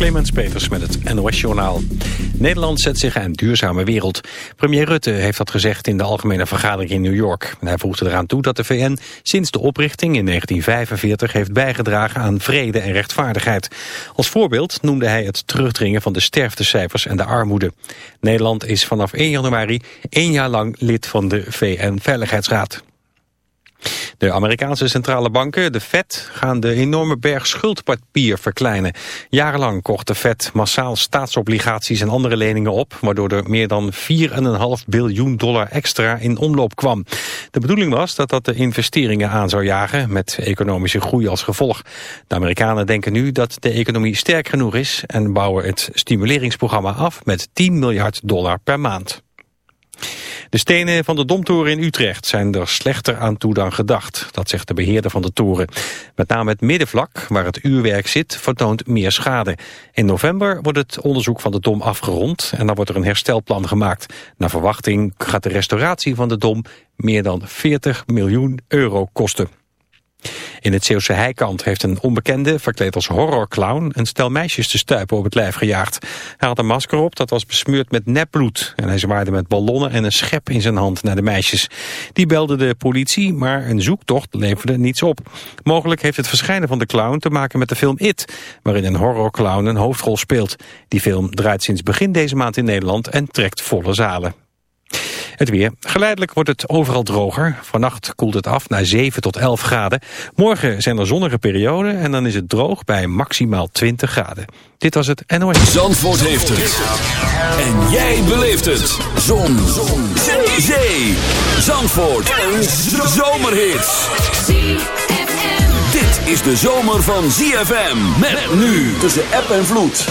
Clemens Peters met het NOS-journaal. Nederland zet zich aan duurzame wereld. Premier Rutte heeft dat gezegd in de Algemene Vergadering in New York. Hij voegde eraan toe dat de VN sinds de oprichting in 1945 heeft bijgedragen aan vrede en rechtvaardigheid. Als voorbeeld noemde hij het terugdringen van de sterftecijfers en de armoede. Nederland is vanaf 1 januari één jaar lang lid van de VN-veiligheidsraad. De Amerikaanse centrale banken, de Fed, gaan de enorme berg schuldpapier verkleinen. Jarenlang kocht de Fed massaal staatsobligaties en andere leningen op, waardoor er meer dan 4,5 biljoen dollar extra in omloop kwam. De bedoeling was dat dat de investeringen aan zou jagen, met economische groei als gevolg. De Amerikanen denken nu dat de economie sterk genoeg is en bouwen het stimuleringsprogramma af met 10 miljard dollar per maand. De stenen van de Domtoren in Utrecht zijn er slechter aan toe dan gedacht. Dat zegt de beheerder van de toren. Met name het middenvlak, waar het uurwerk zit, vertoont meer schade. In november wordt het onderzoek van de Dom afgerond... en dan wordt er een herstelplan gemaakt. Naar verwachting gaat de restauratie van de Dom meer dan 40 miljoen euro kosten. In het Zeeuwse Heikant heeft een onbekende, verkleed als horrorclown, een stel meisjes te stuipen op het lijf gejaagd. Hij had een masker op, dat was besmeurd met nepbloed. En hij zwaaide met ballonnen en een schep in zijn hand naar de meisjes. Die belden de politie, maar een zoektocht leverde niets op. Mogelijk heeft het verschijnen van de clown te maken met de film It, waarin een horrorclown een hoofdrol speelt. Die film draait sinds begin deze maand in Nederland en trekt volle zalen. Het weer. Geleidelijk wordt het overal droger. Vannacht koelt het af naar 7 tot 11 graden. Morgen zijn er zonnige perioden en dan is het droog bij maximaal 20 graden. Dit was het NOS. Zandvoort heeft het. En jij beleeft het. Zon. Zon. Zee. Zee. Zandvoort. Een zomerhit. Dit is de zomer van ZFM. Met nu tussen app en vloed.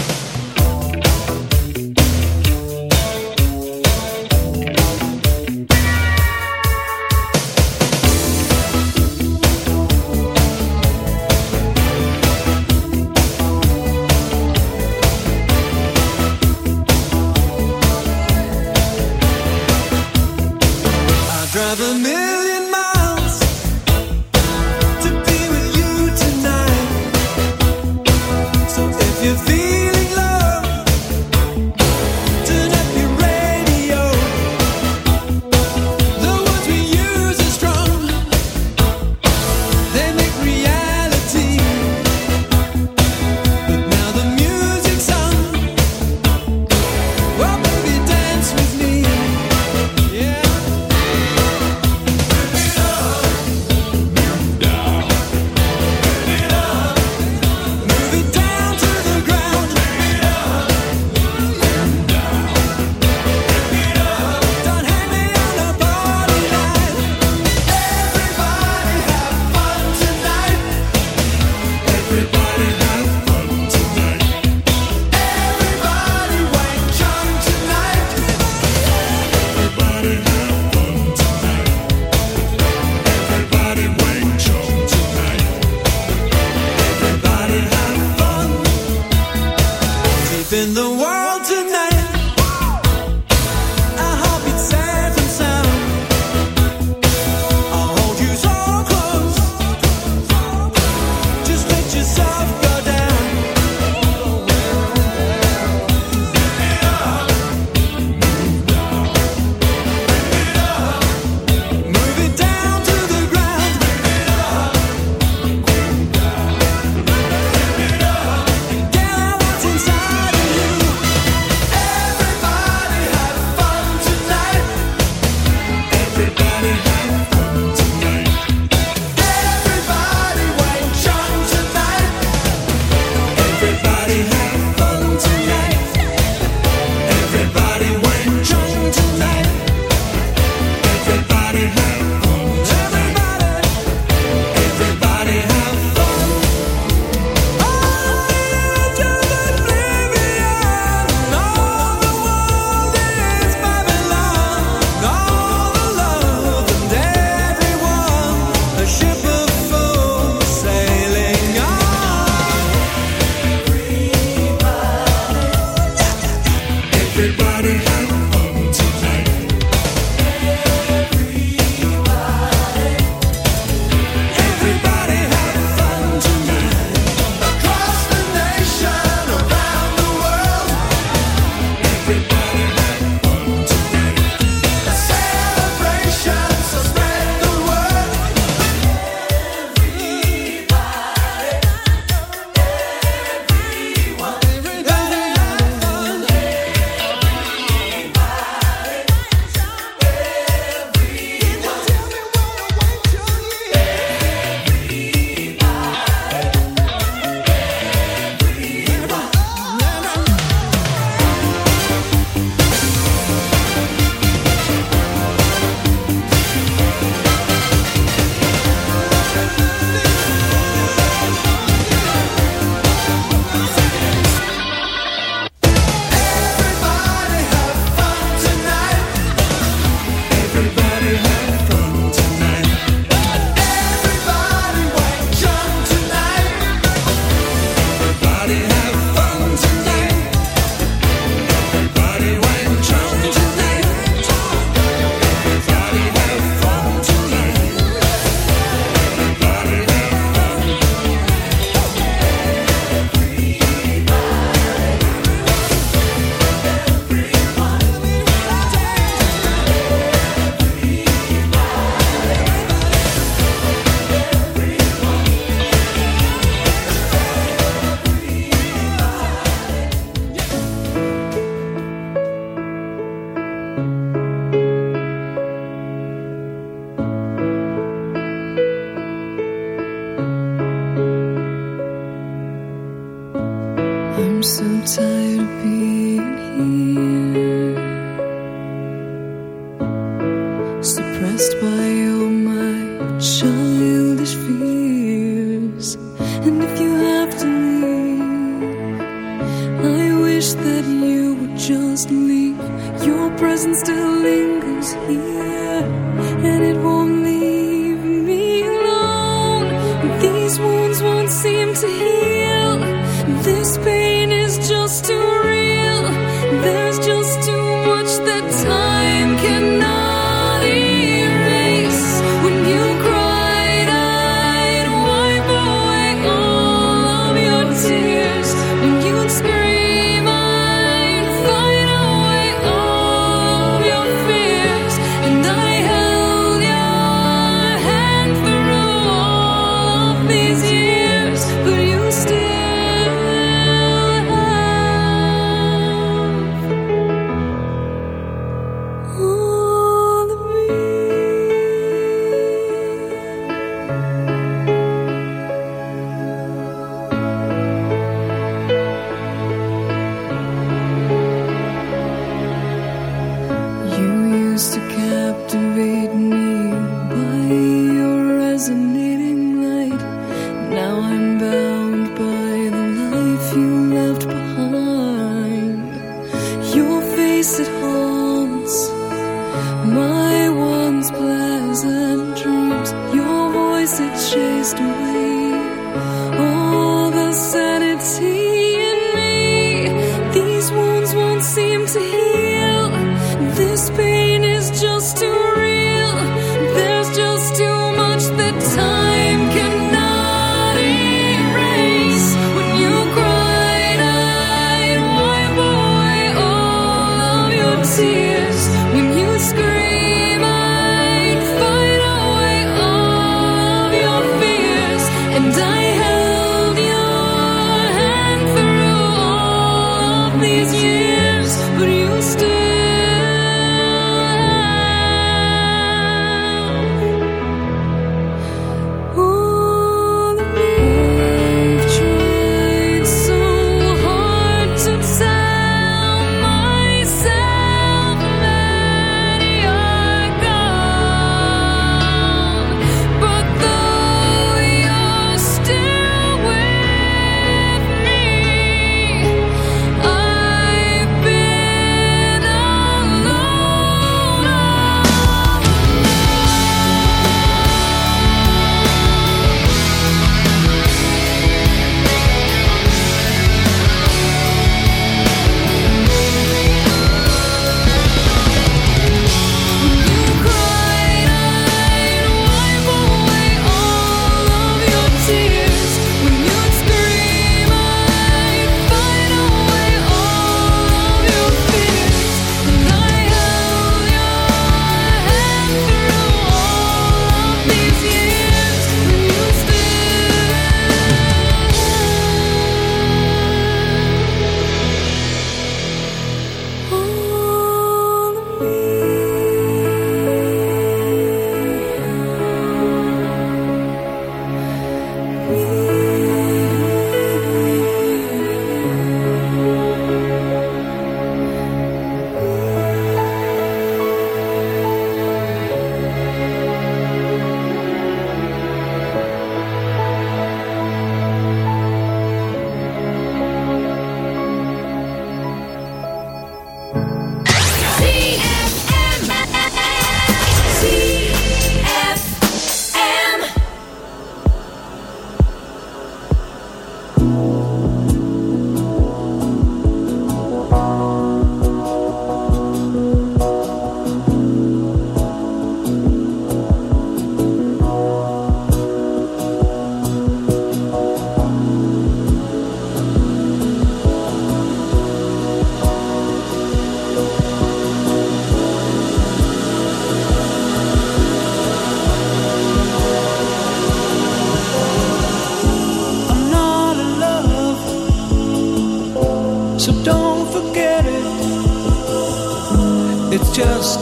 tears.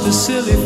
I call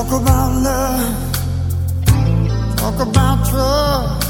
Talk about love. Talk about trust.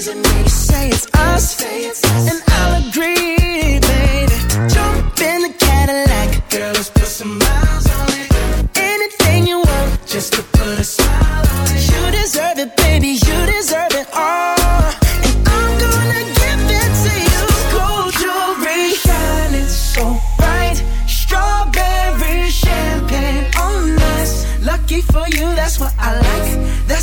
Say it's us, and I'll agree.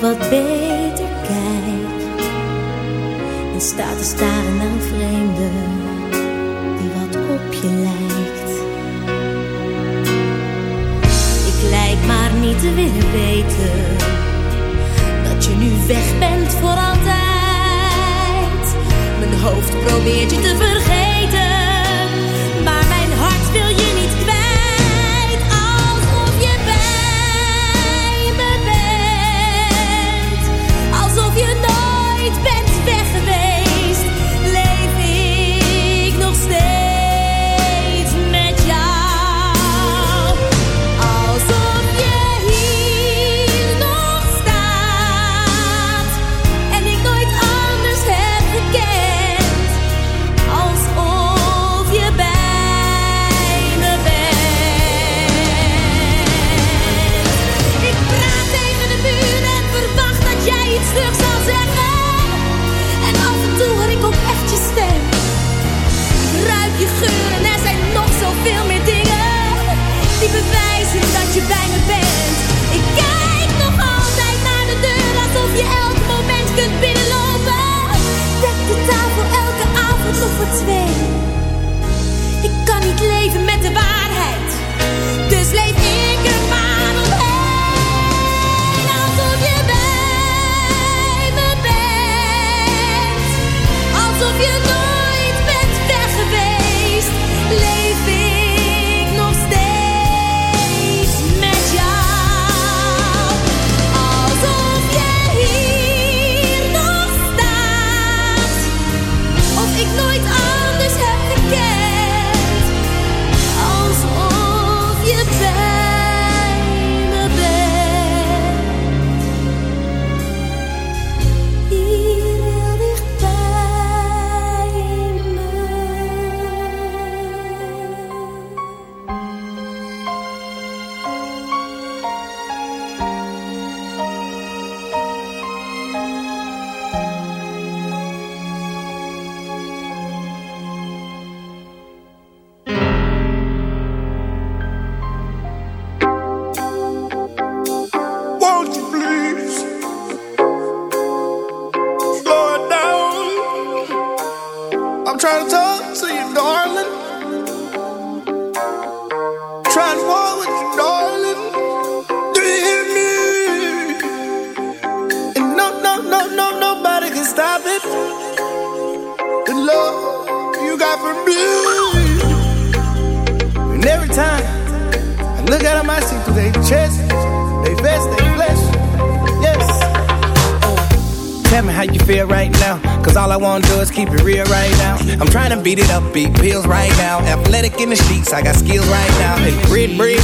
wat ben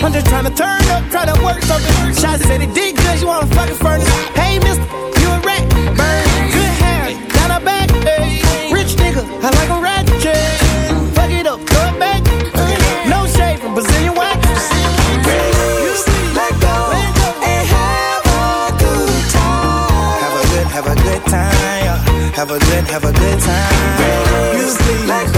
I'm just trying to turn up, try to work something. Shots said it did good, you wanna fucking furnace. Hey, mister, you a rat. Burn. Good hair, down her back. Hey. Rich nigga, I like a ratchet. Fuck it up, throw it back. No shade from Brazilian wax. You sleep, let go and have a good time. Have a good, have a good time. Have a good, have a good time. You please let go, let go